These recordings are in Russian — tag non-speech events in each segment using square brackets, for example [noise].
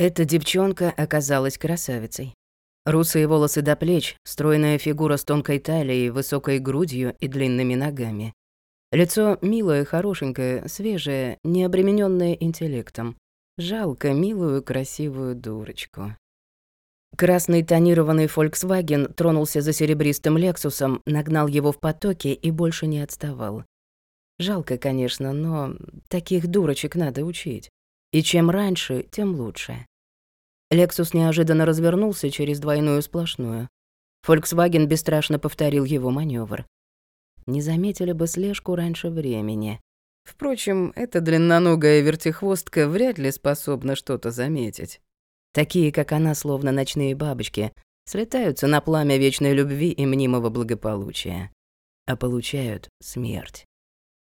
Эта девчонка оказалась красавицей. Русые волосы до плеч, стройная фигура с тонкой талией, высокой грудью и длинными ногами. Лицо милое, хорошенькое, свежее, не обременённое интеллектом. Жалко милую, красивую дурочку. Красный тонированный Volkswagen тронулся за серебристым Лексусом, нагнал его в потоке и больше не отставал. Жалко, конечно, но таких дурочек надо учить. И чем раньше, тем лучше. Лексус неожиданно развернулся через двойную сплошную. Volkswagen бесстрашно повторил его маневр. Не заметили бы слежку раньше времени. Впрочем, эта длинноногая вертихвостка вряд ли способна что-то заметить. Такие, как она, словно ночные бабочки, слетаются на пламя вечной любви и мнимого благополучия, а получают смерть.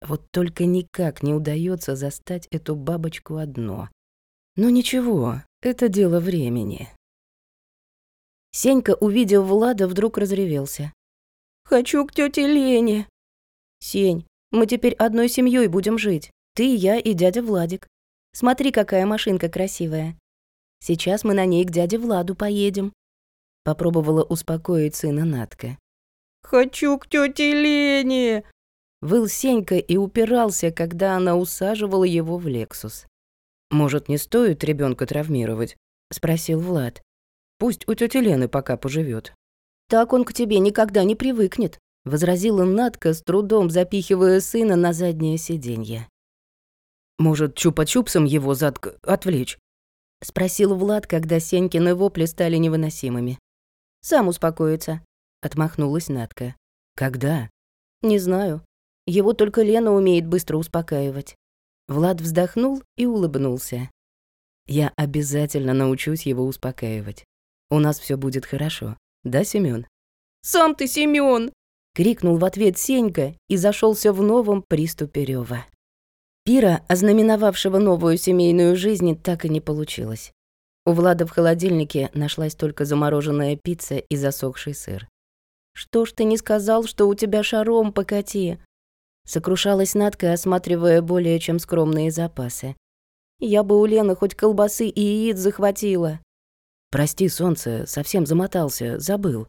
Вот только никак не удается застать эту бабочку одно. Но ничего, это дело времени. Сенька, увидев Влада, вдруг разревелся. «Хочу к тете Лене!» «Сень, мы теперь одной семьей будем жить. Ты, я и дядя Владик. Смотри, какая машинка красивая. Сейчас мы на ней к дяде Владу поедем». Попробовала успокоить сына Натка. «Хочу к тете Лене!» Выл Сенька и упирался, когда она усаживала его в «Лексус». «Может, не стоит ребенка травмировать?» — спросил Влад. «Пусть у тети Лены пока поживет. «Так он к тебе никогда не привыкнет», — возразила Натка, с трудом запихивая сына на заднее сиденье. «Может, чупа-чупсом его задк отвлечь?» — спросил Влад, когда Сенькины вопли стали невыносимыми. «Сам успокоится», — отмахнулась Натка. «Когда?» «Не знаю. Его только Лена умеет быстро успокаивать». Влад вздохнул и улыбнулся. «Я обязательно научусь его успокаивать. У нас все будет хорошо. Да, Семён?» «Сам ты Семён!» — крикнул в ответ Сенька и зашелся в новом приступе рёва. Пира, ознаменовавшего новую семейную жизнь, так и не получилось. У Влада в холодильнике нашлась только замороженная пицца и засохший сыр. «Что ж ты не сказал, что у тебя шаром покати?» Сокрушалась Надка, осматривая более чем скромные запасы. «Я бы у Лены хоть колбасы и яиц захватила». «Прости, солнце, совсем замотался, забыл»,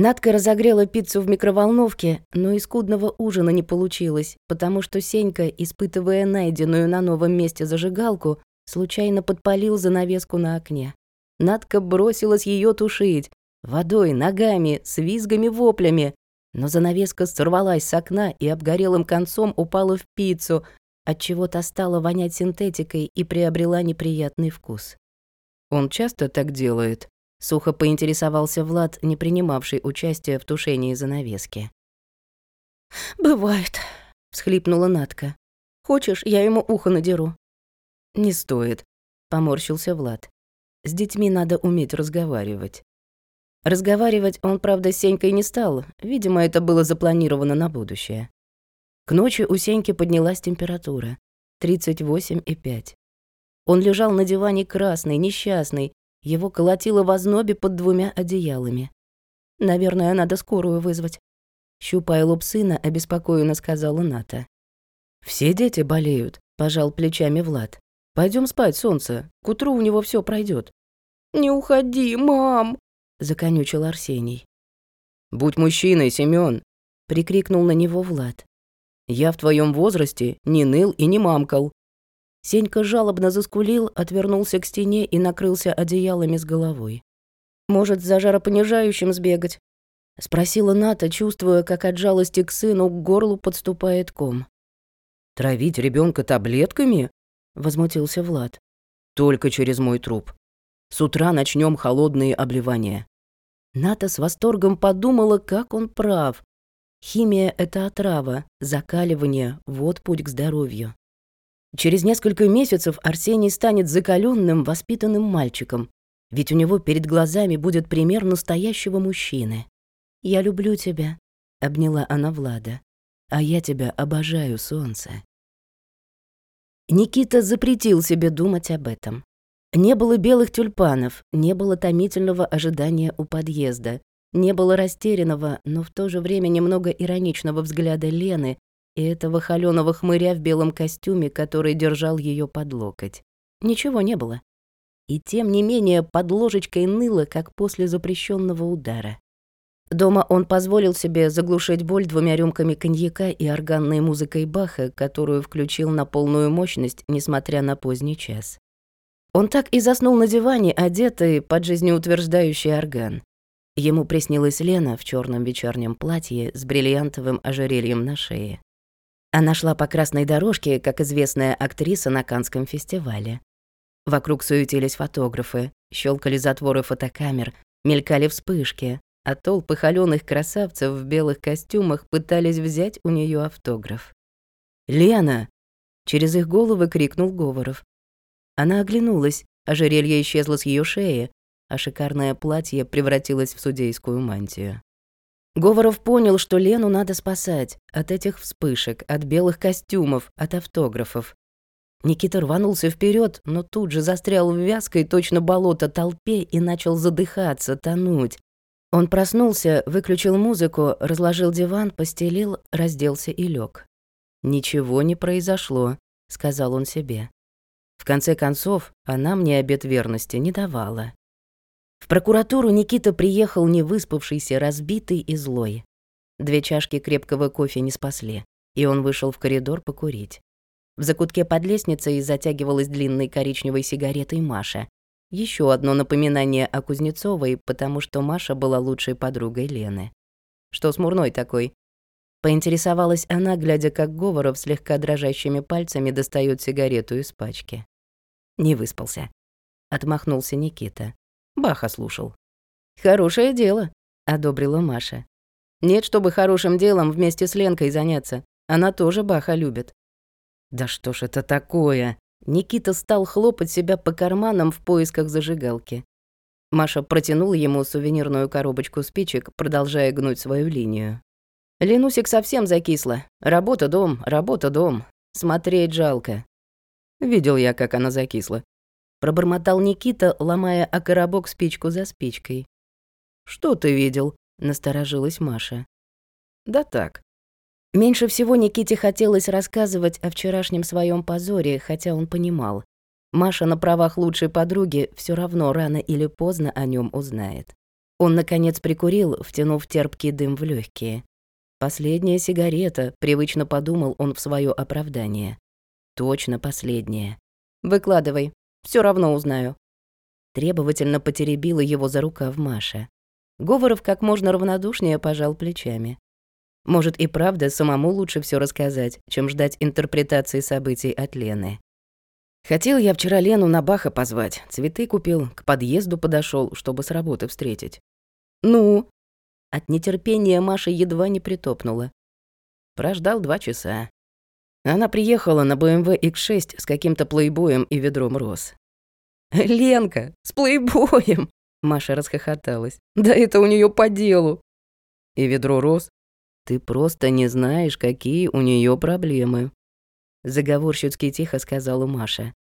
Надка разогрела пиццу в микроволновке, но и скудного ужина не получилось, потому что Сенька, испытывая найденную на новом месте зажигалку, случайно подпалил занавеску на окне. Надка бросилась ее тушить. Водой, ногами, с визгами-воплями. Но занавеска сорвалась с окна и обгорелым концом упала в пиццу, отчего-то стала вонять синтетикой и приобрела неприятный вкус. «Он часто так делает?» Сухо поинтересовался Влад, не принимавший участия в тушении занавески. «Бывает», — всхлипнула Натка. «Хочешь, я ему ухо надеру?» «Не стоит», — поморщился Влад. «С детьми надо уметь разговаривать». Разговаривать он, правда, с Сенькой не стал. Видимо, это было запланировано на будущее. К ночи у Сеньки поднялась температура. 38,5. Он лежал на диване красный, несчастный, его колотило в ознобе под двумя одеялами. «Наверное, надо скорую вызвать», — щупая лоб сына, обеспокоенно сказала Ната. «Все дети болеют», — пожал плечами Влад. Пойдем спать, солнце. К утру у него все пройдет. «Не уходи, мам!» — законючил Арсений. «Будь мужчиной, Семён!» — прикрикнул на него Влад. «Я в твоем возрасте не ныл и не мамкал. Сенька жалобно заскулил, отвернулся к стене и накрылся одеялами с головой. «Может, за жаропонижающим сбегать?» — спросила Ната, чувствуя, как от жалости к сыну к горлу подступает ком. «Травить ребенка таблетками?» — возмутился Влад. «Только через мой труп. С утра начнем холодные обливания». Ната с восторгом подумала, как он прав. Химия — это отрава, закаливание — вот путь к здоровью. Через несколько месяцев Арсений станет закаленным, воспитанным мальчиком, ведь у него перед глазами будет пример настоящего мужчины. «Я люблю тебя», — обняла она Влада. «А я тебя обожаю, солнце». Никита запретил себе думать об этом. Не было белых тюльпанов, не было томительного ожидания у подъезда, не было растерянного, но в то же время немного ироничного взгляда Лены, и этого холёного хмыря в белом костюме, который держал ее под локоть. Ничего не было. и тем не менее под ложечкой ныло, как после запрещенного удара. Дома он позволил себе заглушить боль двумя рюмками коньяка и органной музыкой Баха, которую включил на полную мощность, несмотря на поздний час. Он так и заснул на диване, одетый под жизнеутверждающий орган. Ему приснилась Лена в черном вечернем платье с бриллиантовым ожерельем на шее. Она шла по красной дорожке, как известная актриса на Канском фестивале. Вокруг суетились фотографы, щелкали затворы фотокамер, мелькали вспышки, а толпы холёных красавцев в белых костюмах пытались взять у нее автограф. «Лена!» — через их головы крикнул Говоров. Она оглянулась, ожерелье исчезло с ее шеи, а шикарное платье превратилось в судейскую мантию. Говоров понял, что Лену надо спасать от этих вспышек, от белых костюмов, от автографов. Никита рванулся вперед, но тут же застрял в вязкой точно болото толпе и начал задыхаться, тонуть. Он проснулся, выключил музыку, разложил диван, постелил, разделся и лег. «Ничего не произошло», — сказал он себе. В конце концов, она мне обет верности не давала. В прокуратуру Никита приехал невыспавшийся, разбитый и злой. Две чашки крепкого кофе не спасли, и он вышел в коридор покурить. В закутке под лестницей затягивалась длинной коричневой сигаретой Маша, еще одно напоминание о Кузнецовой, потому что Маша была лучшей подругой Лены. Что смурной такой? Поинтересовалась она, глядя, как Говоров слегка дрожащими пальцами достает сигарету из пачки. Не выспался. Отмахнулся Никита. Баха слушал. «Хорошее дело», — одобрила Маша. «Нет, чтобы хорошим делом вместе с Ленкой заняться. Она тоже Баха любит». «Да что ж это такое?» Никита стал хлопать себя по карманам в поисках зажигалки. Маша протянула ему сувенирную коробочку спичек, продолжая гнуть свою линию. Ленусик совсем закисла. Работа, дом, работа, дом. Смотреть жалко. Видел я, как она закисла. Пробормотал Никита, ломая о коробок спичку за спичкой. «Что ты видел?» — насторожилась Маша. «Да так. Меньше всего Никите хотелось рассказывать о вчерашнем своем позоре, хотя он понимал. Маша на правах лучшей подруги все равно рано или поздно о нем узнает. Он, наконец, прикурил, втянув терпкий дым в легкие. Последняя сигарета, привычно подумал он в свое оправдание. Точно последняя. Выкладывай, все равно узнаю. Требовательно потеребила его за рукав Маша. Говоров как можно равнодушнее пожал плечами. Может и правда самому лучше все рассказать, чем ждать интерпретации событий от Лены. Хотел я вчера Лену на Баха позвать, цветы купил, к подъезду подошел, чтобы с работы встретить. Ну? От нетерпения Маша едва не притопнула. Прождал два часа. Она приехала на BMW X6 с каким-то плейбоем и ведром роз. «Ленка, с плейбоем!» Маша расхохоталась. «Да это у нее по делу!» «И ведро роз?» Ты просто не знаешь, какие у нее проблемы. Заговорщицки тихо сказала Маша.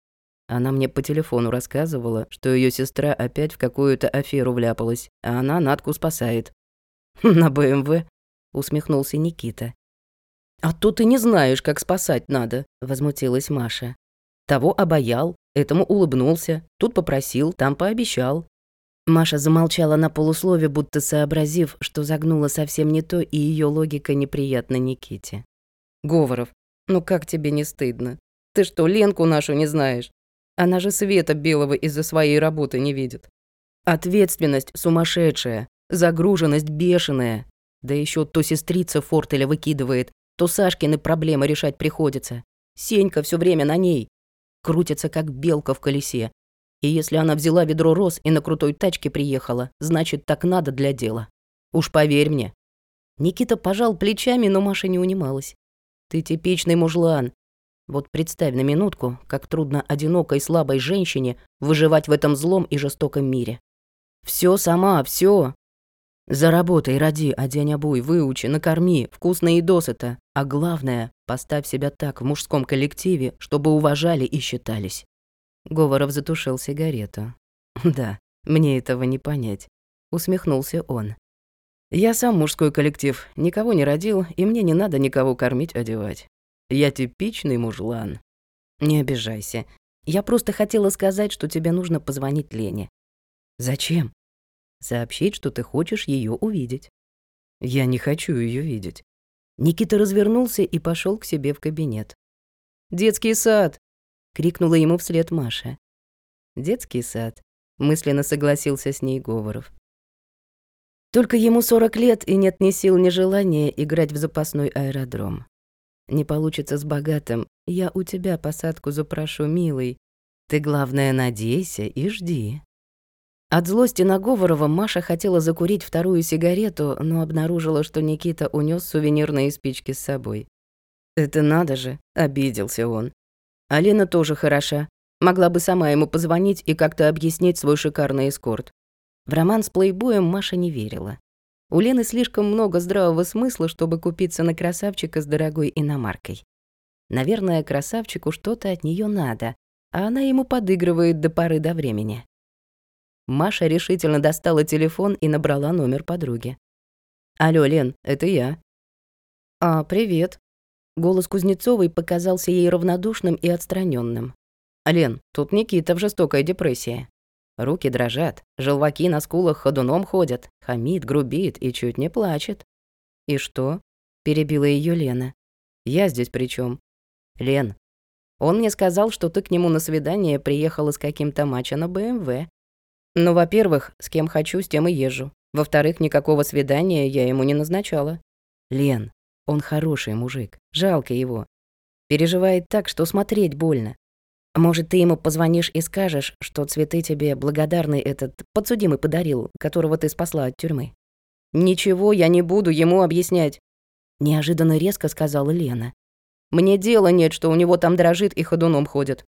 Она мне по телефону рассказывала, что ее сестра опять в какую-то аферу вляпалась, а она Натку спасает. На БМВ, усмехнулся Никита. А то ты не знаешь, как спасать надо, возмутилась Маша. Того обаял, этому улыбнулся, тут попросил, там пообещал. Маша замолчала на полуслове, будто сообразив, что загнула совсем не то, и ее логика неприятна Никите. «Говоров, ну как тебе не стыдно? Ты что, Ленку нашу не знаешь? Она же света белого из-за своей работы не видит. Ответственность сумасшедшая, загруженность бешеная. Да еще то сестрица Фортеля выкидывает, то Сашкины проблемы решать приходится. Сенька все время на ней. Крутится, как белка в колесе, и если она взяла ведро роз и на крутой тачке приехала, значит, так надо для дела. Уж поверь мне. Никита пожал плечами, но Маша не унималась. Ты типичный мужлан. Вот представь на минутку, как трудно одинокой слабой женщине выживать в этом злом и жестоком мире. Все сама, все. Заработай, роди, одень обуй, выучи, накорми, вкусно и досыта. А главное, поставь себя так в мужском коллективе, чтобы уважали и считались. Говоров затушил сигарету. [laughs] «Да, мне этого не понять», — усмехнулся он. «Я сам мужской коллектив, никого не родил, и мне не надо никого кормить, одевать. Я типичный мужлан». «Не обижайся», — Я просто хотела сказать, что тебе нужно позвонить Лене». «Зачем?» «Сообщить, что ты хочешь ее увидеть». «Я не хочу ее видеть». Никита развернулся и пошел к себе в кабинет. «Детский сад!» — крикнула ему вслед Маша. «Детский сад», — мысленно согласился с ней Говоров. Только ему 40 лет, и нет ни сил, ни желания играть в запасной аэродром. Не получится с богатым. Я у тебя посадку запрошу, милый. Ты, главное, надейся и жди. От злости на Говорова Маша хотела закурить вторую сигарету, но обнаружила, что Никита унес сувенирные спички с собой. «Это надо же!» — обиделся он. А Лена тоже хороша. Могла бы сама ему позвонить и как-то объяснить свой шикарный эскорт. В роман с плейбоем Маша не верила. У Лены слишком много здравого смысла, чтобы купиться на красавчика с дорогой иномаркой. Наверное, красавчику что-то от нее надо, а она ему подыгрывает до поры до времени. Маша решительно достала телефон и набрала номер подруги. «Алло, Лен, это я». «А, привет». Голос Кузнецовой показался ей равнодушным и отстраненным. «Лен, тут Никита в жестокой депрессии. Руки дрожат, желваки на скулах ходуном ходят, хамит, грубит и чуть не плачет. «И что?» — перебила ее Лена. «Я здесь при чем? «Лен, он мне сказал, что ты к нему на свидание приехала с каким-то матча на БМВ. Ну, во-первых, с кем хочу, с тем и езжу. Во-вторых, никакого свидания я ему не назначала. Лен, он хороший мужик, жалко его. Переживает так, что смотреть больно. Может, ты ему позвонишь и скажешь, что цветы тебе благодарный этот подсудимый подарил, которого ты спасла от тюрьмы. Ничего я не буду ему объяснять, неожиданно резко сказала Лена. Мне дела нет, что у него там дрожит и ходуном ходит.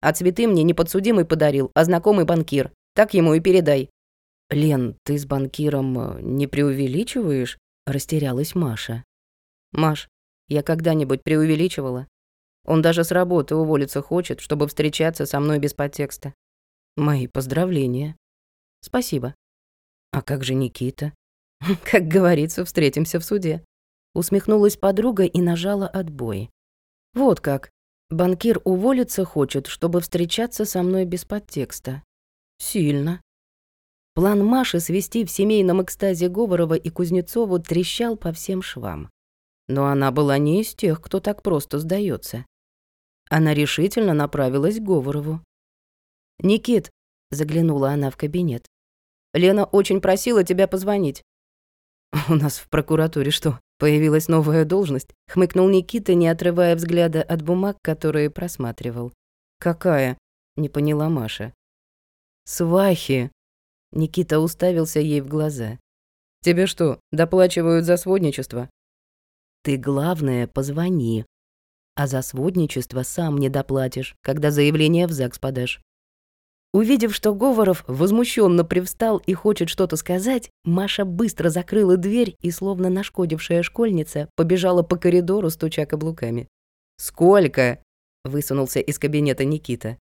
А цветы мне не подсудимый подарил, а знакомый банкир. Так ему и передай. Лен, ты с банкиром э, не преувеличиваешь? растерялась Маша. Маш, я когда-нибудь преувеличивала? Он даже с работы уволиться хочет, чтобы встречаться со мной без подтекста. Мои поздравления. Спасибо. А как же Никита? [laughs] Как говорится, встретимся в суде. Усмехнулась подруга и нажала отбой. Вот как. Банкир уволиться хочет, чтобы встречаться со мной без подтекста. Сильно. План Маши свести в семейном экстазе Говорова и Кузнецову трещал по всем швам. Но она была не из тех, кто так просто сдается. Она решительно направилась к Говорову. «Никит», — заглянула она в кабинет, — «Лена очень просила тебя позвонить». «У нас в прокуратуре что, появилась новая должность?» — хмыкнул Никита, не отрывая взгляда от бумаг, которые просматривал. «Какая?» — не поняла Маша. «Свахи!» — Никита уставился ей в глаза. «Тебе что, доплачивают за сводничество?» «Ты, главное, позвони», а за сводничество сам не доплатишь, когда заявление в ЗАГС подашь. Увидев, что Говоров возмущенно привстал и хочет что-то сказать, Маша быстро закрыла дверь и, словно нашкодившая школьница, побежала по коридору, стуча каблуками. «Сколько?» — высунулся из кабинета Никита.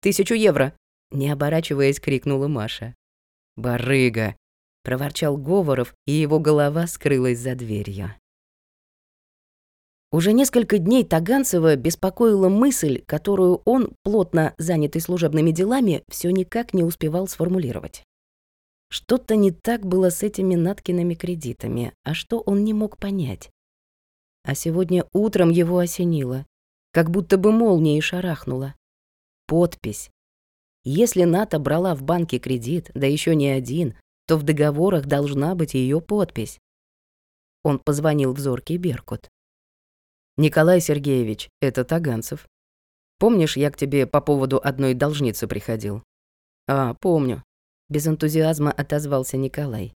«Тысячу евро!» — не оборачиваясь, крикнула Маша. «Барыга!» — проворчал Говоров, и его голова скрылась за дверью. Уже несколько дней Таганцева беспокоила мысль, которую он, плотно занятый служебными делами, все никак не успевал сформулировать. Что-то не так было с этими Наткиными кредитами, а что он не мог понять. А сегодня утром его осенило, как будто бы молнией шарахнуло. Подпись. Если Ната брала в банке кредит, да еще не один, то в договорах должна быть ее подпись. Он позвонил в зоркий Беркут. Николай Сергеевич, это Таганцев. Помнишь, я к тебе по поводу одной должницы приходил? А, помню. Без энтузиазма отозвался Николай.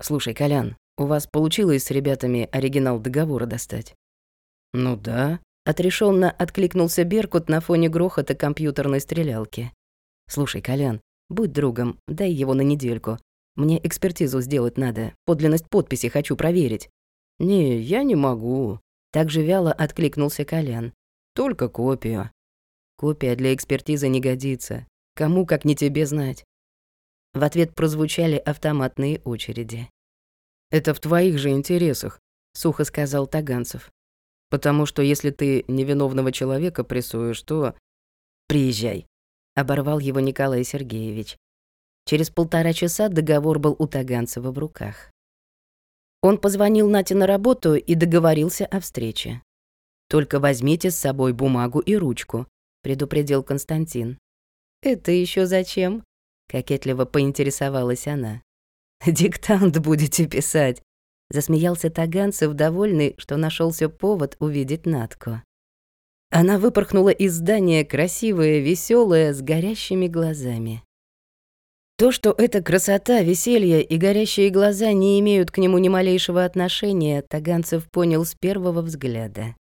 Слушай, Колян, у вас получилось с ребятами оригинал договора достать? Ну да. Отрешенно откликнулся Беркут на фоне грохота компьютерной стрелялки. Слушай, Колян, будь другом, дай его на недельку. Мне экспертизу сделать надо, подлинность подписи хочу проверить. Не, я не могу. Так же вяло откликнулся Колян. Только копию. Копия для экспертизы не годится. Кому, как не тебе, знать. В ответ прозвучали автоматные очереди. «Это в твоих же интересах», — сухо сказал Таганцев. «Потому что если ты невиновного человека прессуешь, то...» приезжай», — оборвал его Николай Сергеевич. Через полтора часа договор был у Таганцева в руках. Он позвонил Нате на работу и договорился о встрече. «Только возьмите с собой бумагу и ручку», — предупредил Константин. «Это еще зачем?» — кокетливо поинтересовалась она. «Диктант будете писать», — засмеялся Таганцев, довольный, что нашелся повод увидеть Натку. Она выпорхнула из здания, красивая, веселая, с горящими глазами. То, что эта красота, веселье и горящие глаза не имеют к нему ни малейшего отношения, Таганцев понял с первого взгляда.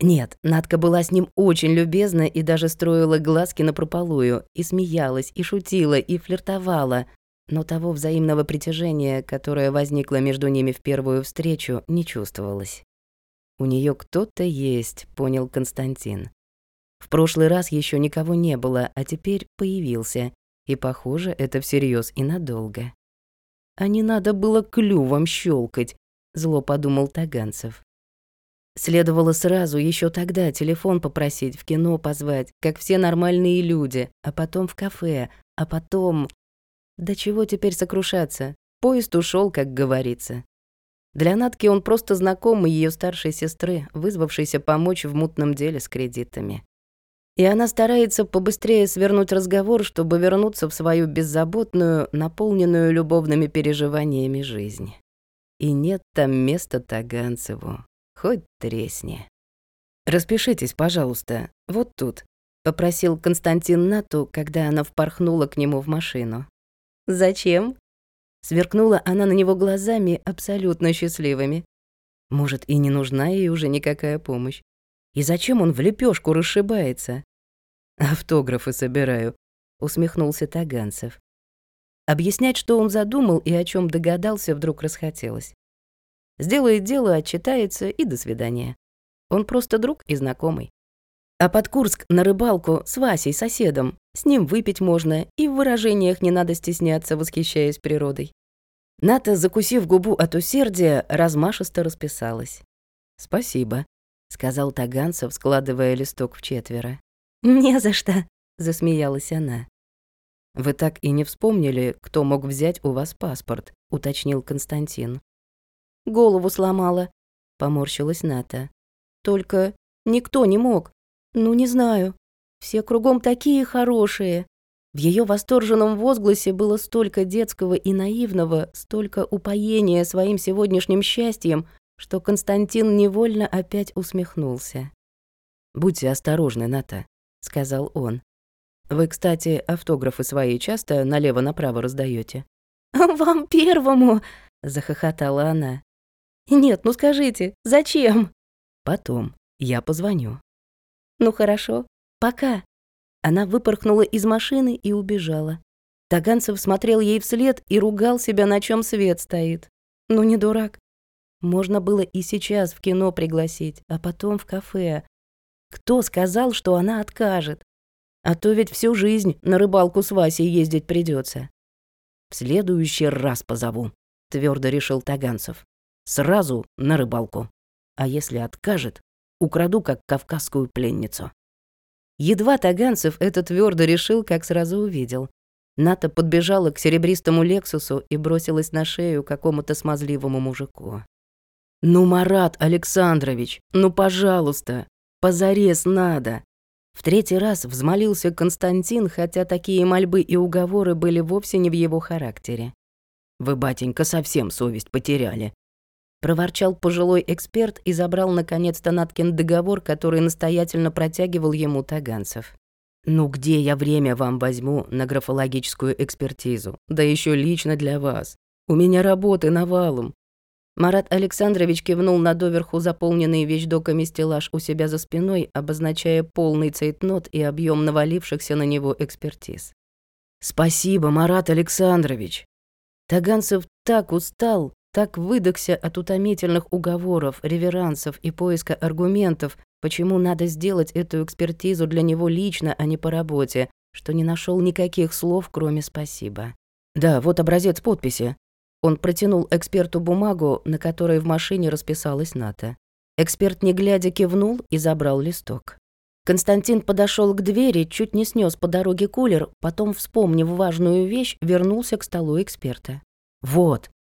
Нет, Надка была с ним очень любезна и даже строила глазки на прополую, и смеялась, и шутила, и флиртовала, но того взаимного притяжения, которое возникло между ними в первую встречу, не чувствовалось. У нее кто-то есть, понял Константин. В прошлый раз еще никого не было, а теперь появился, и, похоже, это всерьез и надолго. А не надо было клювом щелкать, зло подумал Таганцев. Следовало сразу еще тогда телефон попросить, в кино позвать, как все нормальные люди, а потом в кафе, а потом... Да чего теперь сокрушаться? Поезд ушел, как говорится. Для Натки он просто знакомый ее старшей сестры, вызвавшейся помочь в мутном деле с кредитами. И она старается побыстрее свернуть разговор, чтобы вернуться в свою беззаботную, наполненную любовными переживаниями жизнь. И нет там места Таганцеву, хоть тресни. «Распишитесь, пожалуйста, вот тут», — попросил Константин Нату, когда она впорхнула к нему в машину. «Зачем?» Сверкнула она на него глазами, абсолютно счастливыми. Может, и не нужна ей уже никакая помощь. И зачем он в лепешку расшибается? Автографы собираю, усмехнулся Таганцев. Объяснять, что он задумал и о чем догадался, вдруг расхотелось. Сделает дело, отчитается и до свидания. Он просто друг и знакомый. А под Курск на рыбалку с Васей, соседом. С ним выпить можно, и в выражениях не надо стесняться, восхищаясь природой. Ната, закусив губу от усердия, размашисто расписалась. «Спасибо», сказал Таганцев, складывая листок в четверо. «Не за что», — засмеялась она. «Вы так и не вспомнили, кто мог взять у вас паспорт», — уточнил Константин. «Голову сломала», — поморщилась Ната. «Только никто не мог. Ну, не знаю. Все кругом такие хорошие». В ее восторженном возгласе было столько детского и наивного, столько упоения своим сегодняшним счастьем, что Константин невольно опять усмехнулся. «Будьте осторожны, Ната», — сказал он. «Вы, кстати, автографы свои часто налево-направо раздаете. «Вам первому!» — захохотала она. «Нет, ну скажите, зачем?» «Потом. Я позвоню». «Ну хорошо. Пока». Она выпорхнула из машины и убежала. Таганцев смотрел ей вслед и ругал себя, на чем свет стоит. Ну не дурак. Можно было и сейчас в кино пригласить, а потом в кафе. Кто сказал, что она откажет? А то ведь всю жизнь на рыбалку с Васей ездить придется. В следующий раз позову, твердо решил Таганцев. Сразу на рыбалку. А если откажет, украду как кавказскую пленницу. Едва Таганцев это твердо решил, как сразу увидел. Ната подбежала к серебристому Лексусу и бросилась на шею какому-то смазливому мужику. «Ну, Марат Александрович, ну, пожалуйста, позарез надо!» В третий раз взмолился Константин, хотя такие мольбы и уговоры были вовсе не в его характере. «Вы, батенька, совсем совесть потеряли», проворчал пожилой эксперт и забрал наконец-то Наткин договор, который настоятельно протягивал ему Таганцев. «Ну где я время вам возьму на графологическую экспертизу? Да еще лично для вас. У меня работы навалом. Марат Александрович кивнул на доверху заполненный вещдоками стеллаж у себя за спиной, обозначая полный цейтнот и объем навалившихся на него экспертиз. «Спасибо, Марат Александрович!» Таганцев так устал, так выдохся от утомительных уговоров, реверансов и поиска аргументов, почему надо сделать эту экспертизу для него лично, а не по работе, что не нашел никаких слов, кроме «спасибо». «Да, вот образец подписи», он протянул эксперту бумагу, на которой в машине расписалась Ната. Эксперт, не глядя, кивнул и забрал листок. Константин подошел к двери, чуть не снес по дороге кулер, потом, вспомнив важную вещь, вернулся к столу эксперта. «Вот!» —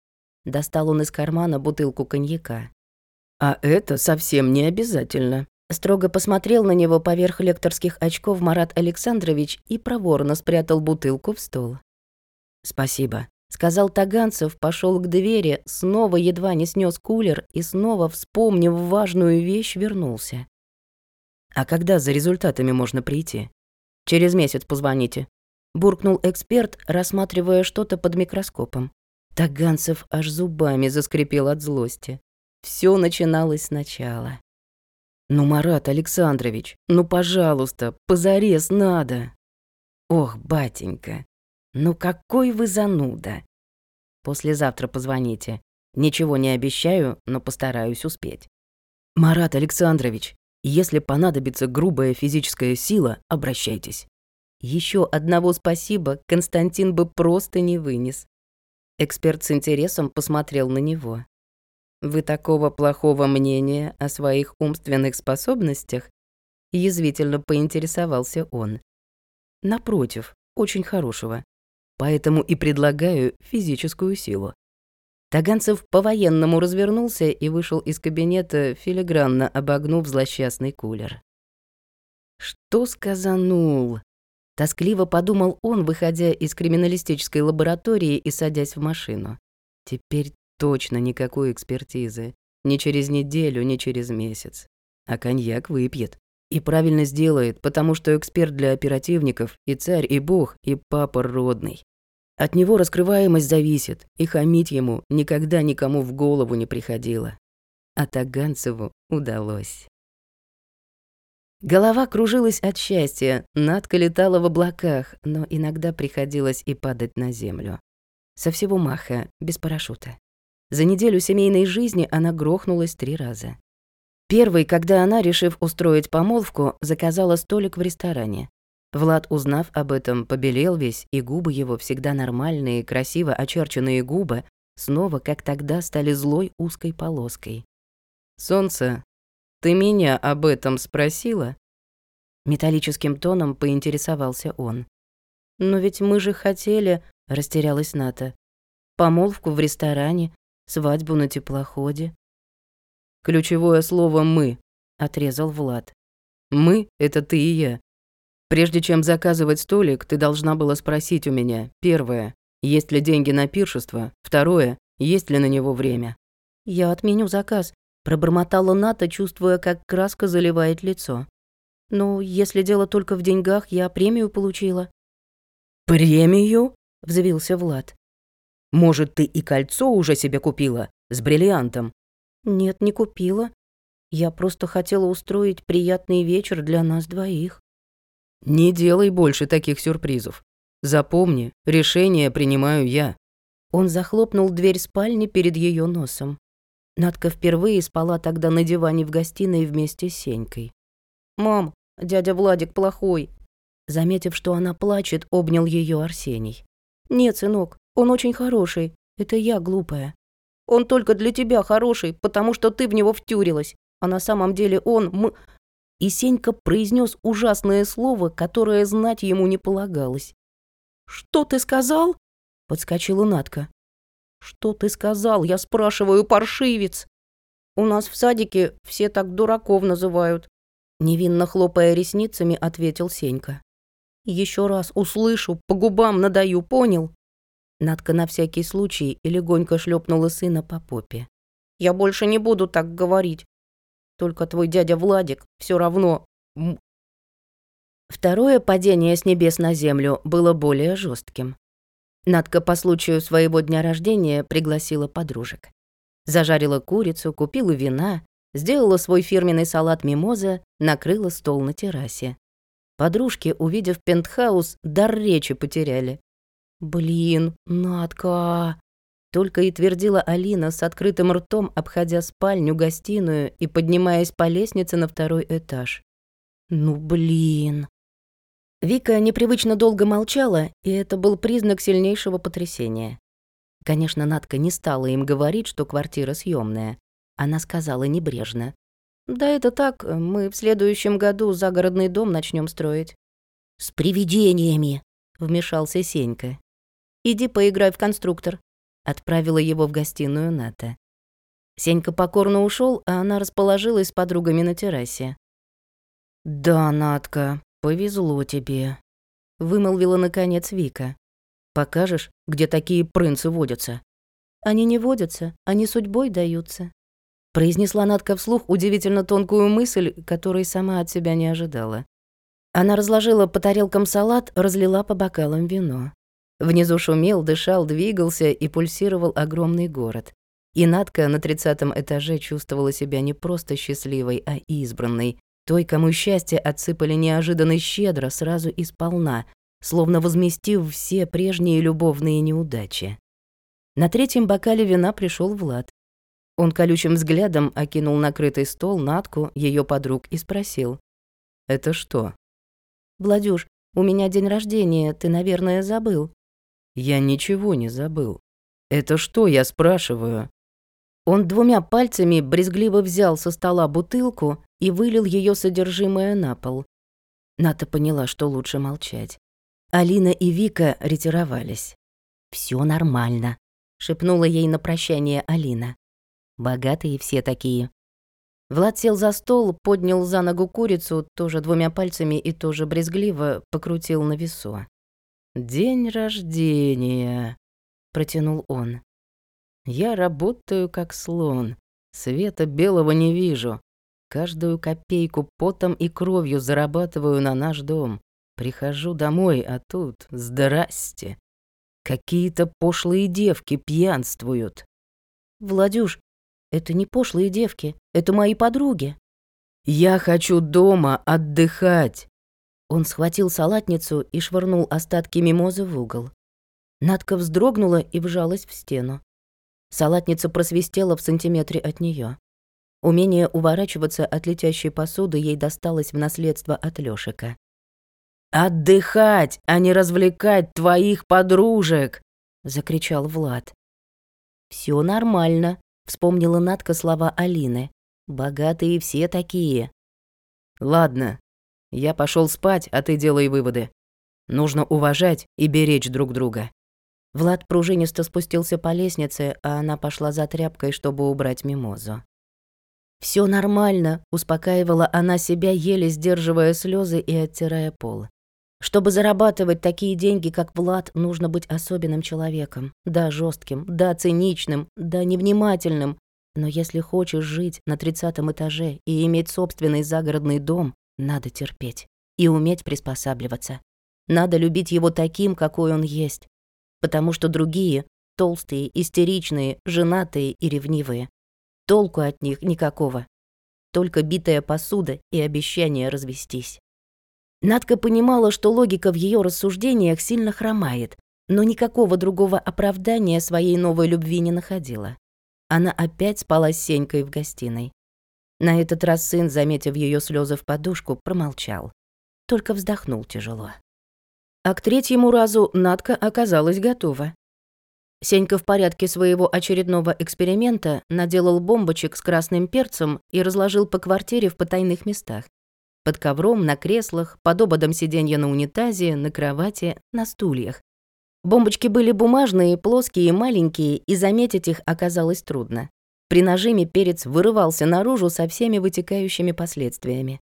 достал он из кармана бутылку коньяка. «А это совсем не обязательно», Строго посмотрел на него поверх лекторских очков Марат Александрович и проворно спрятал бутылку в стол. «Спасибо», — сказал Таганцев, пошел к двери, снова едва не снес кулер и снова, вспомнив важную вещь, вернулся. «А когда за результатами можно прийти?» «Через месяц позвоните», — буркнул эксперт, рассматривая что-то под микроскопом. Таганцев аж зубами заскрипел от злости. Все начиналось сначала. «Ну, Марат Александрович, ну, пожалуйста, позарез надо!» «Ох, батенька, ну какой вы зануда!» «Послезавтра позвоните. Ничего не обещаю, но постараюсь успеть». «Марат Александрович, если понадобится грубая физическая сила, обращайтесь». Еще одного спасибо Константин бы просто не вынес. Эксперт с интересом посмотрел на него. Вы такого плохого мнения о своих умственных способностях? Язвительно поинтересовался он. Напротив, очень хорошего. Поэтому и предлагаю физическую силу. Таганцев по-военному развернулся и вышел из кабинета, филигранно обогнув злосчастный кулер. «Что сказанул?» Тоскливо подумал он, выходя из криминалистической лаборатории и садясь в машину. «Теперь Точно никакой экспертизы. Ни через неделю, ни через месяц. А коньяк выпьет. И правильно сделает, потому что эксперт для оперативников и царь, и бог, и папа родный. От него раскрываемость зависит, и хамить ему никогда никому в голову не приходило. А Таганцеву удалось. Голова кружилась от счастья, Надка летала в облаках, но иногда приходилось и падать на землю. Со всего маха, без парашюта. За неделю семейной жизни она грохнулась три раза. Первый, когда она, решив устроить помолвку, заказала столик в ресторане. Влад, узнав об этом, побелел весь, и губы его, всегда нормальные, красиво очерченные губы, снова, как тогда, стали злой узкой полоской. «Солнце, ты меня об этом спросила?» Металлическим тоном поинтересовался он. «Но ведь мы же хотели...» — растерялась Ната. «Помолвку в ресторане, свадьбу на теплоходе. Ключевое слово «мы», — отрезал Влад. «Мы — это ты и я. Прежде чем заказывать столик, ты должна была спросить у меня, первое, есть ли деньги на пиршество, второе, есть ли на него время». «Я отменю заказ», — пробормотала Ната, чувствуя, как краска заливает лицо. «Ну, если дело только в деньгах, я премию получила». «Премию?» — взвился Влад. Может, ты и кольцо уже себе купила с бриллиантом?» «Нет, не купила. Я просто хотела устроить приятный вечер для нас двоих». «Не делай больше таких сюрпризов. Запомни, решение принимаю я». Он захлопнул дверь спальни перед ее носом. Надка впервые спала тогда на диване в гостиной вместе с Сенькой. «Мам, дядя Владик плохой». Заметив, что она плачет, обнял ее Арсений. «Нет, сынок, он очень хороший. Это я глупая. Он только для тебя хороший, потому что ты в него втюрилась. А на самом деле он... М... И Сенька произнес ужасное слово, которое знать ему не полагалось. «Что ты сказал?» — подскочила Натка. «Что ты сказал? Я спрашиваю, паршивец!» «У нас в садике все так дураков называют», — невинно хлопая ресницами, ответил Сенька. «Еще раз услышу, по губам надаю, понял?» Надка на всякий случай легонько шлепнула сына по попе. «Я больше не буду так говорить. Только твой дядя Владик все равно...» Второе падение с небес на землю было более жестким. Надка по случаю своего дня рождения пригласила подружек. Зажарила курицу, купила вина, сделала свой фирменный салат мимоза, накрыла стол на террасе. Подружки, увидев пентхаус, дар речи потеряли. «Блин, Надка!» Только и твердила Алина с открытым ртом, обходя спальню, гостиную и поднимаясь по лестнице на второй этаж. «Ну, блин!» Вика непривычно долго молчала, и это был признак сильнейшего потрясения. Конечно, Надка не стала им говорить, что квартира съемная. Она сказала небрежно. Да это так, мы в следующем году загородный дом начнем строить. С привидениями, вмешался Сенька. Иди поиграй в конструктор, отправила его в гостиную Ната. Сенька покорно ушел, а она расположилась с подругами на террасе. «Да, Натка, повезло тебе», — вымолвила наконец Вика. «Покажешь, где такие принцы водятся?» «Они не водятся, они судьбой даются», — произнесла Натка вслух удивительно тонкую мысль, которой сама от себя не ожидала. Она разложила по тарелкам салат, разлила по бокалам вино. Внизу шумел, дышал, двигался и пульсировал огромный город. И Надка на тридцатом этаже чувствовала себя не просто счастливой, а избранной, той, кому счастье отсыпали неожиданно щедро, сразу и словно возместив все прежние любовные неудачи. На третьем бокале вина пришел Влад. Он колючим взглядом окинул накрытый стол, Натку, ее подруг и спросил. «Это что?» «Владюш, у меня день рождения, ты, наверное, забыл». «Я ничего не забыл. Это что, я спрашиваю?» Он двумя пальцами брезгливо взял со стола бутылку и вылил ее содержимое на пол. Ната поняла, что лучше молчать. Алина и Вика ретировались. Все нормально», — шепнула ей на прощание Алина. «Богатые все такие». Влад сел за стол, поднял за ногу курицу, тоже двумя пальцами и тоже брезгливо покрутил на весу. «День рождения», — протянул он. Я работаю как слон. Света белого не вижу. Каждую копейку потом и кровью зарабатываю на наш дом. Прихожу домой, а тут здрасте. Какие-то пошлые девки пьянствуют. Владюш, это не пошлые девки, это мои подруги. Я хочу дома отдыхать. Он схватил салатницу и швырнул остатки мимозы в угол. Надка вздрогнула и вжалась в стену. Салатница просвистела в сантиметре от нее. Умение уворачиваться от летящей посуды ей досталось в наследство от Лёшика. «Отдыхать, а не развлекать твоих подружек!» — закричал Влад. Все нормально», — вспомнила Надка слова Алины. «Богатые все такие». «Ладно, я пошел спать, а ты делай выводы. Нужно уважать и беречь друг друга». Влад пружинисто спустился по лестнице, а она пошла за тряпкой, чтобы убрать мимозу. Все нормально», — успокаивала она себя, еле сдерживая слезы и оттирая пол. Чтобы зарабатывать такие деньги, как Влад, нужно быть особенным человеком. Да, жестким, да, циничным, да, невнимательным. Но если хочешь жить на тридцатом этаже и иметь собственный загородный дом, надо терпеть и уметь приспосабливаться. Надо любить его таким, какой он есть, потому что другие — толстые, истеричные, женатые и ревнивые. Толку от них никакого. Только битая посуда и обещание развестись. Надка понимала, что логика в ее рассуждениях сильно хромает, но никакого другого оправдания своей новой любви не находила. Она опять спала с Сенькой в гостиной. На этот раз сын, заметив ее слезы в подушку, промолчал. Только вздохнул тяжело. А к третьему разу Надка оказалась готова. Сенька в порядке своего очередного эксперимента наделал бомбочек с красным перцем и разложил по квартире в потайных местах. Под ковром, на креслах, под ободом сиденья на унитазе, на кровати, на стульях. Бомбочки были бумажные, плоские и маленькие, и заметить их оказалось трудно. При нажиме перец вырывался наружу со всеми вытекающими последствиями.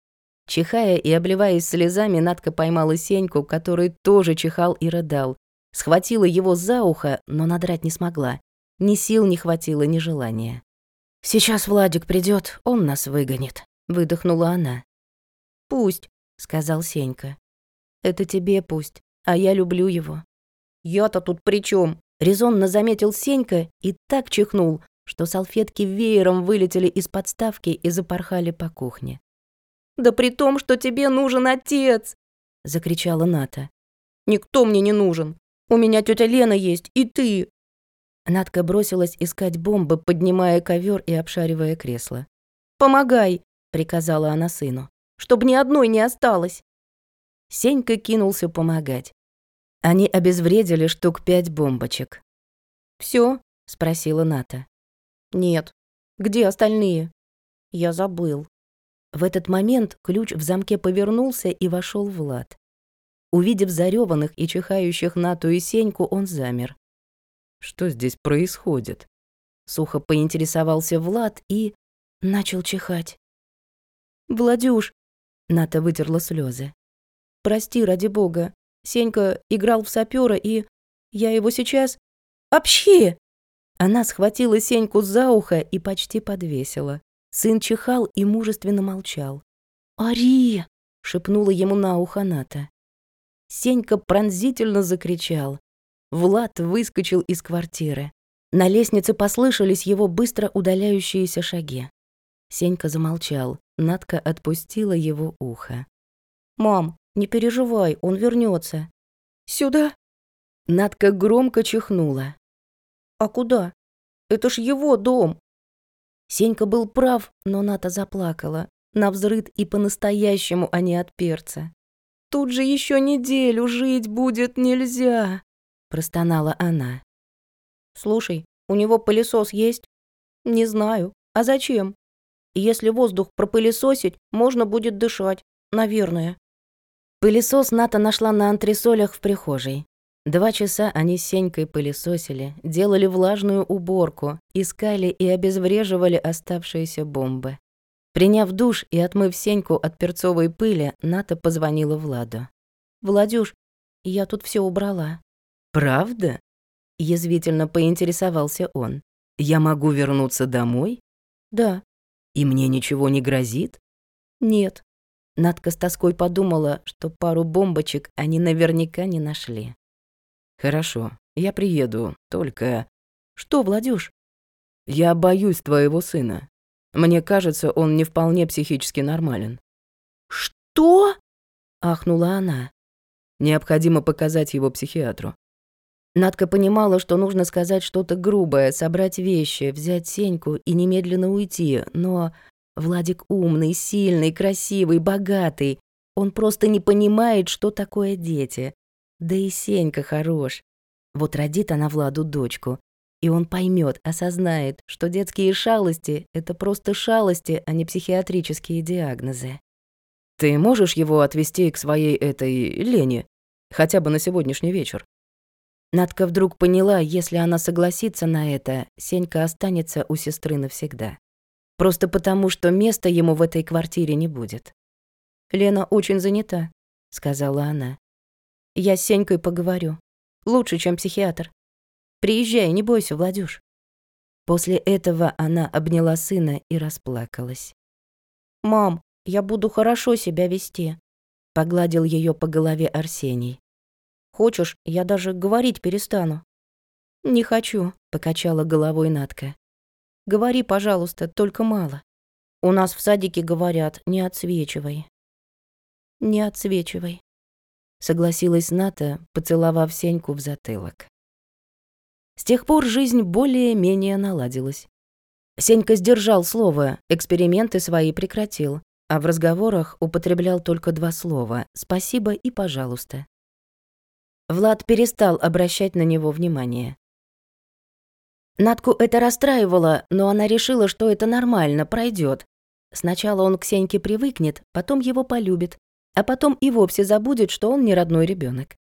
Чихая и обливаясь слезами, Надка поймала Сеньку, который тоже чихал и рыдал. Схватила его за ухо, но надрать не смогла. Ни сил не хватило, ни желания. «Сейчас Владик придет, он нас выгонит», — выдохнула она. «Пусть», — сказал Сенька. «Это тебе пусть, а я люблю его». «Я-то тут при чем? резонно заметил Сенька и так чихнул, что салфетки веером вылетели из подставки и запорхали по кухне. Да при том, что тебе нужен отец!» — закричала Ната. «Никто мне не нужен. У меня тетя Лена есть, и ты!» Натка бросилась искать бомбы, поднимая ковер и обшаривая кресло. «Помогай!» — приказала она сыну. «Чтоб ни одной не осталось!» Сенька кинулся помогать. Они обезвредили штук пять бомбочек. Все? спросила Ната. «Нет. Где остальные?» «Я забыл». В этот момент ключ в замке повернулся и вошел Влад. Увидев зареванных и чихающих Нату и Сеньку, он замер. «Что здесь происходит?» Сухо поинтересовался Влад и начал чихать. «Владюш!» — Ната вытерла слезы. «Прости, ради бога. Сенька играл в сапера и... Я его сейчас... Общи!» Она схватила Сеньку за ухо и почти подвесила. Сын чихал и мужественно молчал. «Ари!» — шепнула ему на ухо Ната. Сенька пронзительно закричал. Влад выскочил из квартиры. На лестнице послышались его быстро удаляющиеся шаги. Сенька замолчал. Натка отпустила его ухо. «Мам, не переживай, он вернется. «Сюда?» Натка громко чихнула. «А куда? Это ж его дом!» Сенька был прав, но Ната заплакала. На взрыд и по-настоящему, а не от перца. «Тут же еще неделю жить будет нельзя!» Простонала она. «Слушай, у него пылесос есть?» «Не знаю. А зачем?» «Если воздух пропылесосить, можно будет дышать. Наверное». Пылесос Ната нашла на антресолях в прихожей. Два часа они с Сенькой пылесосили, делали влажную уборку, искали и обезвреживали оставшиеся бомбы. Приняв душ и отмыв Сеньку от перцовой пыли, Ната позвонила Владу. «Владюш, я тут все убрала». «Правда?» — язвительно поинтересовался он. «Я могу вернуться домой?» «Да». «И мне ничего не грозит?» «Нет». Надка с тоской подумала, что пару бомбочек они наверняка не нашли. «Хорошо, я приеду, только...» «Что, Владюш?» «Я боюсь твоего сына. Мне кажется, он не вполне психически нормален». «Что?» — ахнула она. «Необходимо показать его психиатру». Надка понимала, что нужно сказать что-то грубое, собрать вещи, взять Сеньку и немедленно уйти, но Владик умный, сильный, красивый, богатый. Он просто не понимает, что такое дети. Да и Сенька хорош. Вот родит она Владу дочку, и он поймет, осознает, что детские шалости — это просто шалости, а не психиатрические диагнозы. «Ты можешь его отвезти к своей этой Лене? Хотя бы на сегодняшний вечер?» Надка вдруг поняла, если она согласится на это, Сенька останется у сестры навсегда. Просто потому, что места ему в этой квартире не будет. «Лена очень занята», — сказала она. Я с Сенькой поговорю. Лучше, чем психиатр. Приезжай, не бойся, Владюш». После этого она обняла сына и расплакалась. «Мам, я буду хорошо себя вести», — погладил ее по голове Арсений. «Хочешь, я даже говорить перестану?» «Не хочу», — покачала головой Натка. «Говори, пожалуйста, только мало. У нас в садике говорят, не отсвечивай». «Не отсвечивай», согласилась Ната, поцеловав Сеньку в затылок. С тех пор жизнь более-менее наладилась. Сенька сдержал слово, эксперименты свои прекратил, а в разговорах употреблял только два слова «спасибо» и «пожалуйста». Влад перестал обращать на него внимание. Натку это расстраивало, но она решила, что это нормально, пройдет. Сначала он к Сеньке привыкнет, потом его полюбит, а потом и вовсе забудет, что он не родной ребенок.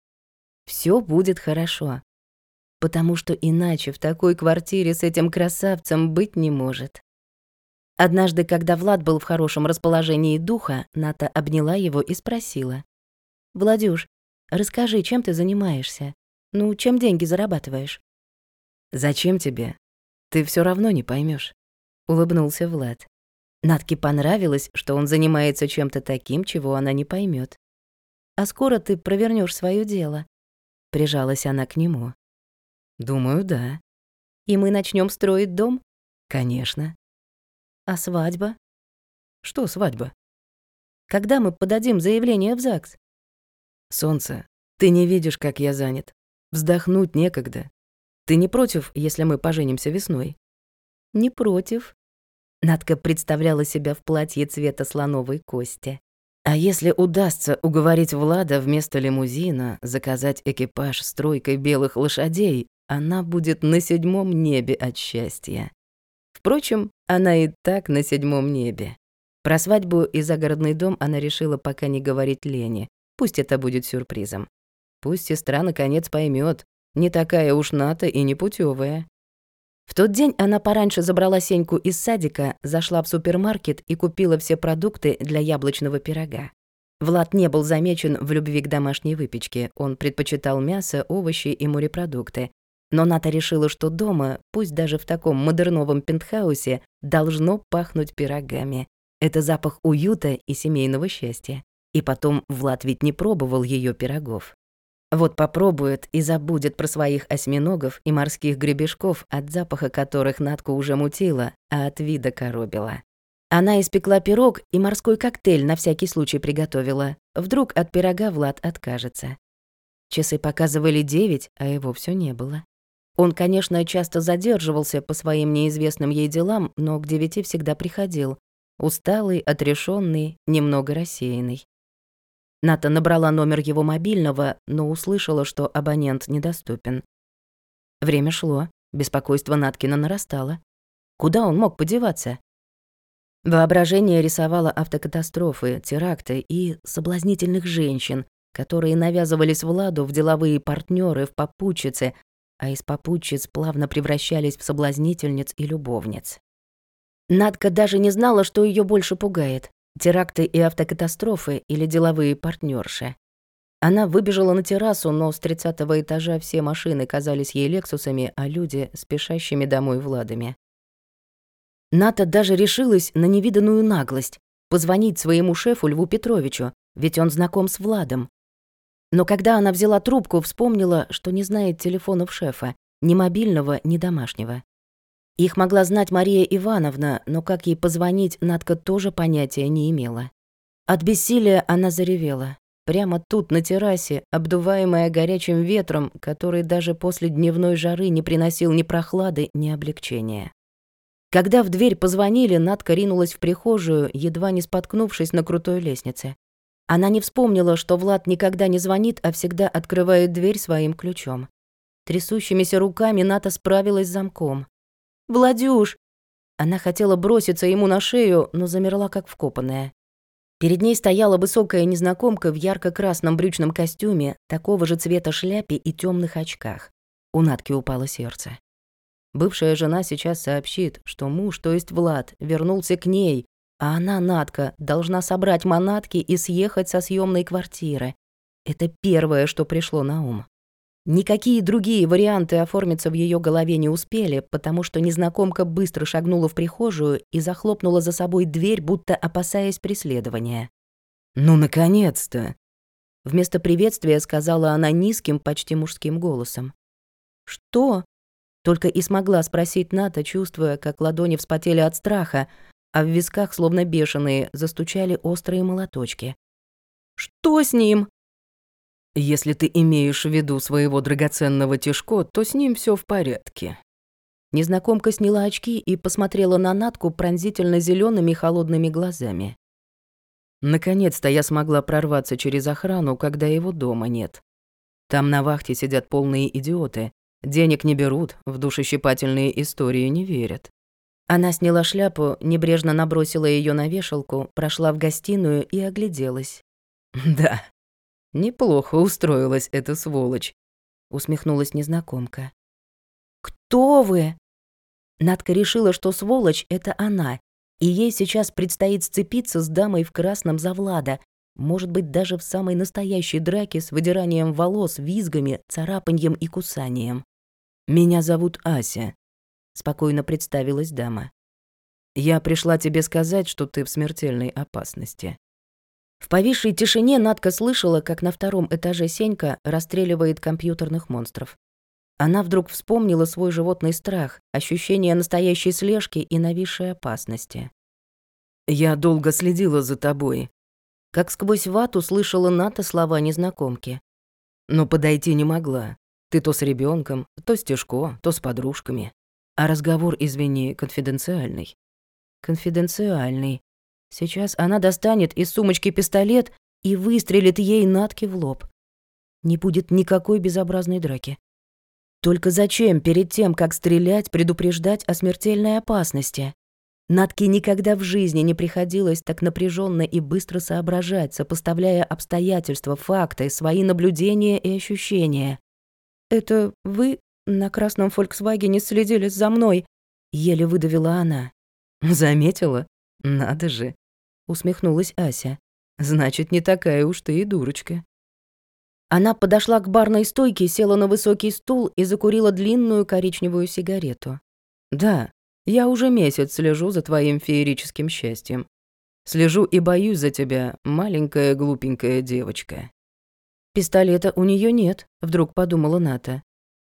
Все будет хорошо. Потому что иначе в такой квартире с этим красавцем быть не может. Однажды, когда Влад был в хорошем расположении духа, Ната обняла его и спросила. «Владюш, расскажи, чем ты занимаешься? Ну, чем деньги зарабатываешь?» «Зачем тебе? Ты все равно не поймешь, улыбнулся Влад. Натке понравилось, что он занимается чем-то таким, чего она не поймет. «А скоро ты провернешь свое дело», — прижалась она к нему. «Думаю, да». «И мы начнем строить дом?» «Конечно». «А свадьба?» «Что свадьба?» «Когда мы подадим заявление в ЗАГС?» «Солнце, ты не видишь, как я занят. Вздохнуть некогда. Ты не против, если мы поженимся весной?» «Не против», Надка представляла себя в платье цвета слоновой кости. А если удастся уговорить Влада вместо лимузина заказать экипаж с тройкой белых лошадей, она будет на седьмом небе от счастья. Впрочем, она и так на седьмом небе. Про свадьбу и загородный дом она решила пока не говорить Лене. Пусть это будет сюрпризом. Пусть сестра наконец поймет, не такая уж ната и не путевая. В тот день она пораньше забрала Сеньку из садика, зашла в супермаркет и купила все продукты для яблочного пирога. Влад не был замечен в любви к домашней выпечке, он предпочитал мясо, овощи и морепродукты. Но Ната решила, что дома, пусть даже в таком модерновом пентхаусе, должно пахнуть пирогами. Это запах уюта и семейного счастья. И потом Влад ведь не пробовал ее пирогов. Вот попробует и забудет про своих осьминогов и морских гребешков, от запаха которых Натку уже мутила, а от вида коробила. Она испекла пирог и морской коктейль на всякий случай приготовила. Вдруг от пирога Влад откажется. Часы показывали девять, а его все не было. Он, конечно, часто задерживался по своим неизвестным ей делам, но к девяти всегда приходил. Усталый, отрешенный, немного рассеянный. Ната набрала номер его мобильного, но услышала, что абонент недоступен. Время шло, беспокойство Наткина нарастало. Куда он мог подеваться? Воображение рисовало автокатастрофы, теракты и соблазнительных женщин, которые навязывались Владу в деловые партнеры, в попутчицы, а из попутчиц плавно превращались в соблазнительниц и любовниц. Надка даже не знала, что ее больше пугает теракты и автокатастрофы или деловые партнерши. Она выбежала на террасу, но с тридцатого этажа все машины казались ей лексусами, а люди — спешащими домой Владами. Ната даже решилась на невиданную наглость — позвонить своему шефу Льву Петровичу, ведь он знаком с Владом. Но когда она взяла трубку, вспомнила, что не знает телефонов шефа, ни мобильного, ни домашнего. Их могла знать Мария Ивановна, но как ей позвонить, Надка тоже понятия не имела. От бессилия она заревела. Прямо тут, на террасе, обдуваемая горячим ветром, который даже после дневной жары не приносил ни прохлады, ни облегчения. Когда в дверь позвонили, Надка ринулась в прихожую, едва не споткнувшись на крутой лестнице. Она не вспомнила, что Влад никогда не звонит, а всегда открывает дверь своим ключом. Трясущимися руками Ната справилась с замком. «Владюш!» Она хотела броситься ему на шею, но замерла как вкопанная. Перед ней стояла высокая незнакомка в ярко-красном брючном костюме, такого же цвета шляпе и темных очках. У Натки упало сердце. Бывшая жена сейчас сообщит, что муж, то есть Влад, вернулся к ней, а она, Натка, должна собрать манатки и съехать со съемной квартиры. Это первое, что пришло на ум. Никакие другие варианты оформиться в ее голове не успели, потому что незнакомка быстро шагнула в прихожую и захлопнула за собой дверь, будто опасаясь преследования. «Ну, наконец-то!» Вместо приветствия сказала она низким, почти мужским голосом. «Что?» Только и смогла спросить Ната, чувствуя, как ладони вспотели от страха, а в висках, словно бешеные, застучали острые молоточки. «Что с ним?» Если ты имеешь в виду своего драгоценного Тишко, то с ним все в порядке. Незнакомка сняла очки и посмотрела на Натку пронзительно зелеными холодными глазами. Наконец-то я смогла прорваться через охрану, когда его дома нет. Там на вахте сидят полные идиоты. Денег не берут, в душещипательные истории не верят. Она сняла шляпу, небрежно набросила ее на вешалку, прошла в гостиную и огляделась. Да, Неплохо устроилась эта сволочь, усмехнулась незнакомка. Кто вы? Надка решила, что сволочь это она, и ей сейчас предстоит сцепиться с дамой в красном за Влада, может быть, даже в самой настоящей драке с выдиранием волос, визгами, царапаньем и кусанием. «Меня зовут Ася», — спокойно представилась дама. «Я пришла тебе сказать, что ты в смертельной опасности. В повисшей тишине Надка слышала, как на втором этаже Сенька расстреливает компьютерных монстров. Она вдруг вспомнила свой животный страх, ощущение настоящей слежки и нависшей опасности. «Я долго следила за тобой», как сквозь вату слышала Ната слова незнакомки. Но подойти не могла. Ты то с ребенком, то с Тишко, то с подружками. А разговор, извини, конфиденциальный. Конфиденциальный. Сейчас она достанет из сумочки пистолет и выстрелит ей Натке в лоб. Не будет никакой безобразной драки. Только зачем перед тем, как стрелять, предупреждать о смертельной опасности? Натке никогда в жизни не приходилось так напряженно и быстро соображать, сопоставляя обстоятельства, факты, свои наблюдения и ощущения. «Это вы на красном «Фольксвагене» следили за мной?» — еле выдавила она. «Заметила? Надо же!» — усмехнулась Ася. «Значит, не такая уж ты и дурочка». Она подошла к барной стойке, села на высокий стул и закурила длинную коричневую сигарету. «Да, я уже месяц слежу за твоим феерическим счастьем. Слежу и боюсь за тебя, маленькая глупенькая девочка». «Пистолета у нее нет», — вдруг подумала Ната.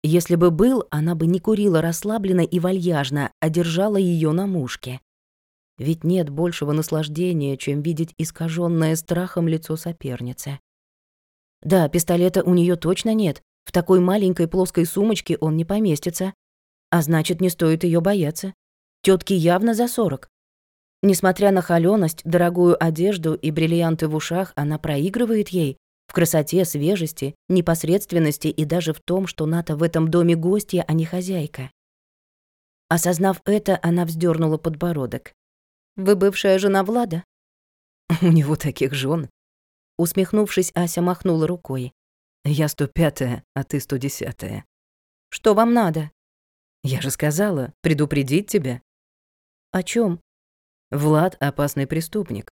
Если бы был, она бы не курила расслабленно и вальяжно, а держала ее на мушке. Ведь нет большего наслаждения, чем видеть искаженное страхом лицо соперницы. Да, пистолета у нее точно нет. В такой маленькой плоской сумочке он не поместится. А значит, не стоит ее бояться. Тетки явно за сорок. Несмотря на холёность, дорогую одежду и бриллианты в ушах, она проигрывает ей. В красоте, свежести, непосредственности и даже в том, что Ната в этом доме гостья, а не хозяйка. Осознав это, она вздернула подбородок. «Вы бывшая жена Влада?» [laughs] «У него таких жен. Усмехнувшись, Ася махнула рукой. «Я сто пятая, а ты сто десятая». «Что вам надо?» «Я же сказала, предупредить тебя». «О чем? «Влад — опасный преступник».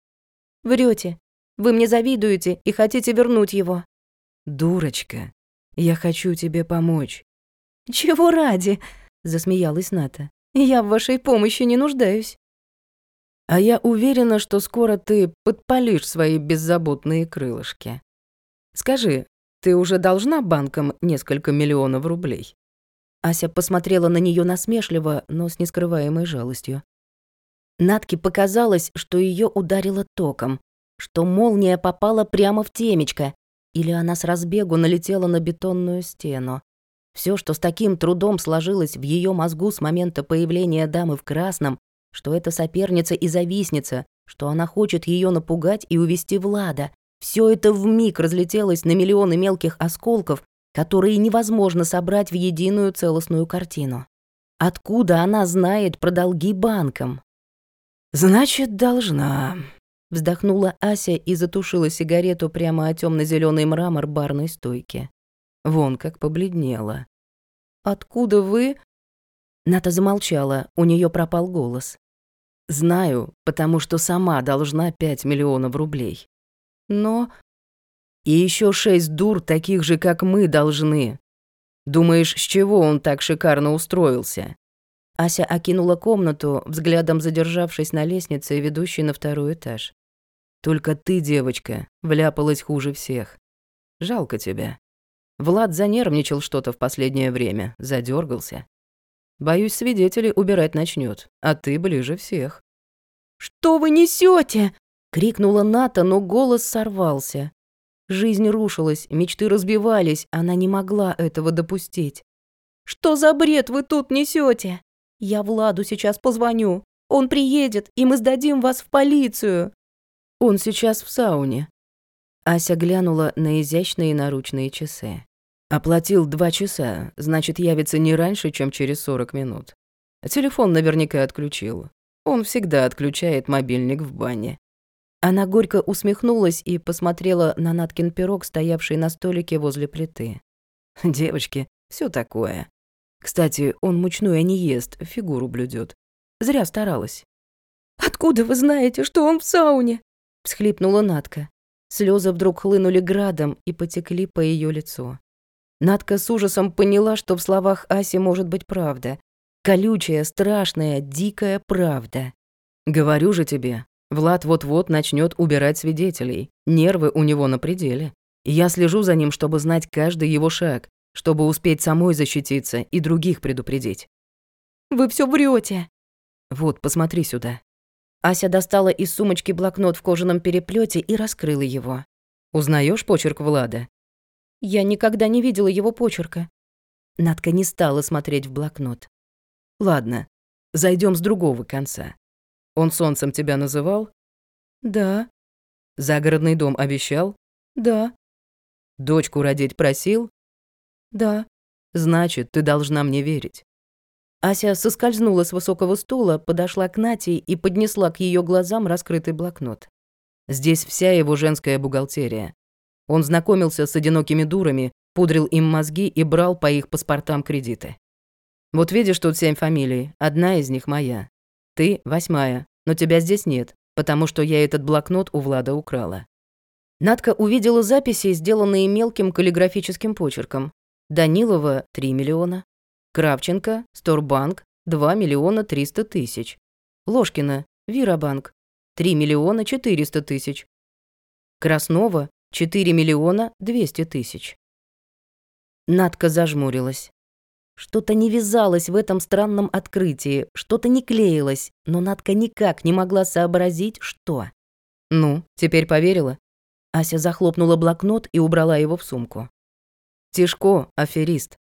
Врете. Вы мне завидуете и хотите вернуть его». «Дурочка, я хочу тебе помочь». «Чего ради?» — засмеялась Ната. «Я в вашей помощи не нуждаюсь». А я уверена, что скоро ты подпалишь свои беззаботные крылышки. Скажи, ты уже должна банкам несколько миллионов рублей?» Ася посмотрела на нее насмешливо, но с нескрываемой жалостью. Натке показалось, что ее ударило током, что молния попала прямо в темечко, или она с разбегу налетела на бетонную стену. Все, что с таким трудом сложилось в ее мозгу с момента появления дамы в красном, что это соперница и завистница, что она хочет ее напугать и увести Влада. Все это вмиг разлетелось на миллионы мелких осколков, которые невозможно собрать в единую целостную картину. Откуда она знает про долги банкам? «Значит, должна», — вздохнула Ася и затушила сигарету прямо о темно зеленый мрамор барной стойки. Вон как побледнела. «Откуда вы?» Ната замолчала, у нее пропал голос. Знаю, потому что сама должна пять миллионов рублей. Но... И еще шесть дур, таких же, как мы, должны. Думаешь, с чего он так шикарно устроился?» Ася окинула комнату, взглядом задержавшись на лестнице, ведущей на второй этаж. «Только ты, девочка, вляпалась хуже всех. Жалко тебя. Влад занервничал что-то в последнее время, задергался. Боюсь, свидетелей убирать начнет, а ты ближе всех. «Что вы несете? крикнула Ната, но голос сорвался. Жизнь рушилась, мечты разбивались, она не могла этого допустить. «Что за бред вы тут несете? Я Владу сейчас позвоню. Он приедет, и мы сдадим вас в полицию». «Он сейчас в сауне». Ася глянула на изящные наручные часы. Оплатил два часа, значит, явится не раньше, чем через сорок минут. Телефон наверняка отключил. Он всегда отключает мобильник в бане. Она горько усмехнулась и посмотрела на Наткин пирог, стоявший на столике возле плиты. Девочки, все такое. Кстати, он мучное не ест, фигуру блюдет. Зря старалась. «Откуда вы знаете, что он в сауне?» — всхлипнула Натка. Слезы вдруг хлынули градом и потекли по ее лицу. Надка с ужасом поняла, что в словах Аси может быть правда. Колючая, страшная, дикая правда. «Говорю же тебе, Влад вот-вот начнет убирать свидетелей. Нервы у него на пределе. Я слежу за ним, чтобы знать каждый его шаг, чтобы успеть самой защититься и других предупредить». «Вы все врете. «Вот, посмотри сюда». Ася достала из сумочки блокнот в кожаном переплете и раскрыла его. Узнаешь почерк Влада?» Я никогда не видела его почерка. Надка не стала смотреть в блокнот. Ладно, зайдем с другого конца. Он солнцем тебя называл? Да. Загородный дом обещал? Да. Дочку родить просил? Да. Значит, ты должна мне верить. Ася соскользнула с высокого стула, подошла к Нате и поднесла к ее глазам раскрытый блокнот. Здесь вся его женская бухгалтерия. Он знакомился с одинокими дурами, пудрил им мозги и брал по их паспортам кредиты. Вот видишь тут семь фамилий, одна из них моя. Ты восьмая, но тебя здесь нет, потому что я этот блокнот у Влада украла. Надка увидела записи, сделанные мелким каллиграфическим почерком. Данилова — 3 миллиона. Кравченко, Сторбанк — 2 миллиона 300 тысяч. Ложкина, Виробанк — 3 миллиона 400 тысяч. Краснова 4 миллиона 200 тысяч. Надка зажмурилась. Что-то не вязалось в этом странном открытии, что-то не клеилось, но Надка никак не могла сообразить, что. «Ну, теперь поверила?» Ася захлопнула блокнот и убрала его в сумку. «Тишко — аферист.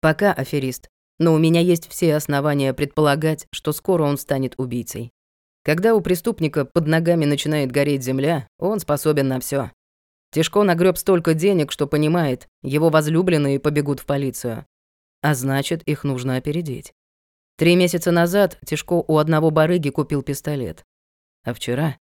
Пока аферист, но у меня есть все основания предполагать, что скоро он станет убийцей. Когда у преступника под ногами начинает гореть земля, он способен на все. Тишко нагреб столько денег, что понимает, его возлюбленные побегут в полицию. А значит, их нужно опередить. Три месяца назад Тишко у одного барыги купил пистолет. А вчера...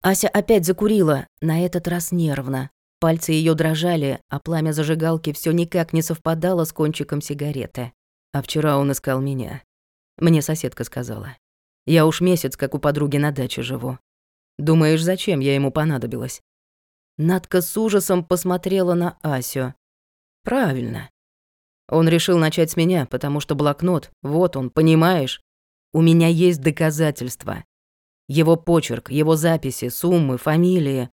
Ася опять закурила, на этот раз нервно. Пальцы ее дрожали, а пламя зажигалки все никак не совпадало с кончиком сигареты. А вчера он искал меня. Мне соседка сказала. Я уж месяц, как у подруги на даче живу. Думаешь, зачем я ему понадобилась? Надка с ужасом посмотрела на Асю. Правильно. Он решил начать с меня, потому что блокнот, вот он, понимаешь? У меня есть доказательства. Его почерк, его записи, суммы, фамилии.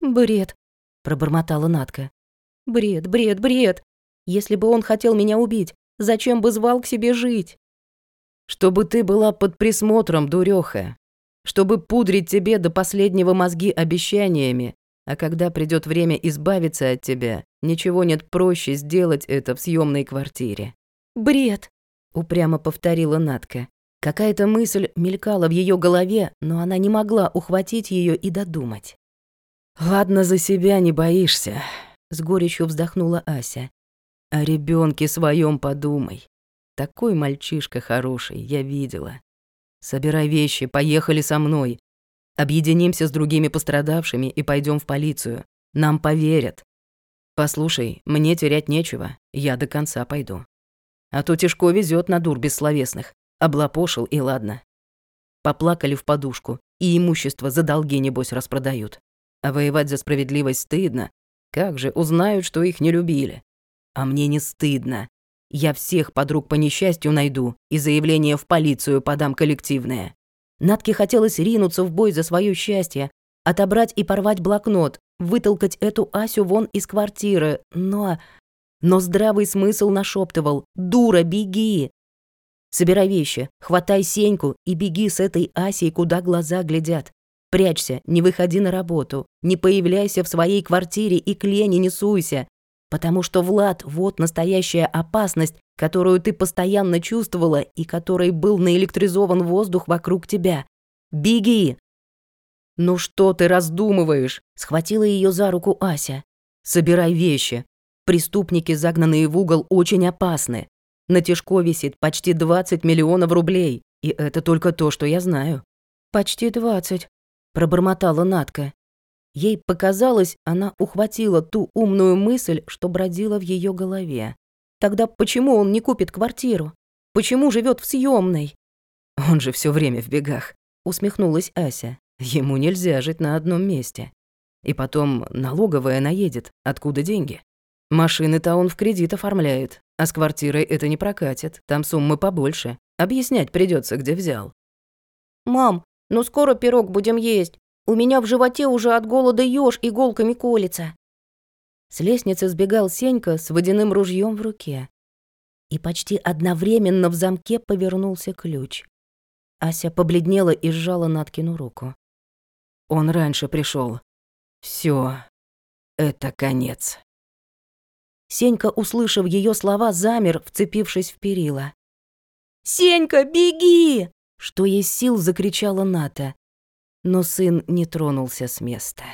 «Бред», — пробормотала Надка. «Бред, бред, бред. Если бы он хотел меня убить, зачем бы звал к себе жить?» «Чтобы ты была под присмотром, дурёха. Чтобы пудрить тебе до последнего мозги обещаниями, а когда придет время избавиться от тебя, ничего нет проще сделать это в съемной квартире. Бред, упрямо повторила Натка. Какая-то мысль мелькала в ее голове, но она не могла ухватить ее и додумать. Ладно, за себя не боишься, с горечью вздохнула Ася. О ребенке своем подумай. Такой мальчишка хороший, я видела. Собирай вещи, поехали со мной. Объединимся с другими пострадавшими и пойдем в полицию. Нам поверят. Послушай, мне терять нечего, я до конца пойду. А то Тишко везет на дур бессловесных. Облапошил и ладно. Поплакали в подушку, и имущество за долги, небось, распродают. А воевать за справедливость стыдно. Как же узнают, что их не любили? А мне не стыдно. Я всех подруг по несчастью найду и заявление в полицию подам коллективное. Натке хотелось ринуться в бой за свое счастье, отобрать и порвать блокнот, вытолкать эту Асю вон из квартиры, но... Но здравый смысл нашептывал «Дура, беги!» Собирай вещи, хватай Сеньку и беги с этой Асей, куда глаза глядят. Прячься, не выходи на работу, не появляйся в своей квартире и к Лене не суйся. Потому что Влад — вот настоящая опасность, которую ты постоянно чувствовала и которой был наэлектризован воздух вокруг тебя. Беги!» «Ну что ты раздумываешь?» — схватила ее за руку Ася. «Собирай вещи. Преступники, загнанные в угол, очень опасны. На Тишко висит почти 20 миллионов рублей, и это только то, что я знаю». «Почти двадцать», — пробормотала Натка. Ей показалось, она ухватила ту умную мысль, что бродила в ее голове. Тогда почему он не купит квартиру? Почему живет в съемной? Он же все время в бегах, усмехнулась Ася. Ему нельзя жить на одном месте. И потом налоговая наедет. Откуда деньги? Машины-то он в кредит оформляет, а с квартирой это не прокатит. Там суммы побольше. Объяснять придется, где взял. Мам, ну скоро пирог будем есть. У меня в животе уже от голода ёж иголками колется». С лестницы сбегал Сенька с водяным ружьем в руке. И почти одновременно в замке повернулся ключ. Ася побледнела и сжала Наткину руку. Он раньше пришел. Все, это конец. Сенька, услышав ее слова, замер, вцепившись в перила. «Сенька, беги!» Что есть сил, закричала Ната но сын не тронулся с места.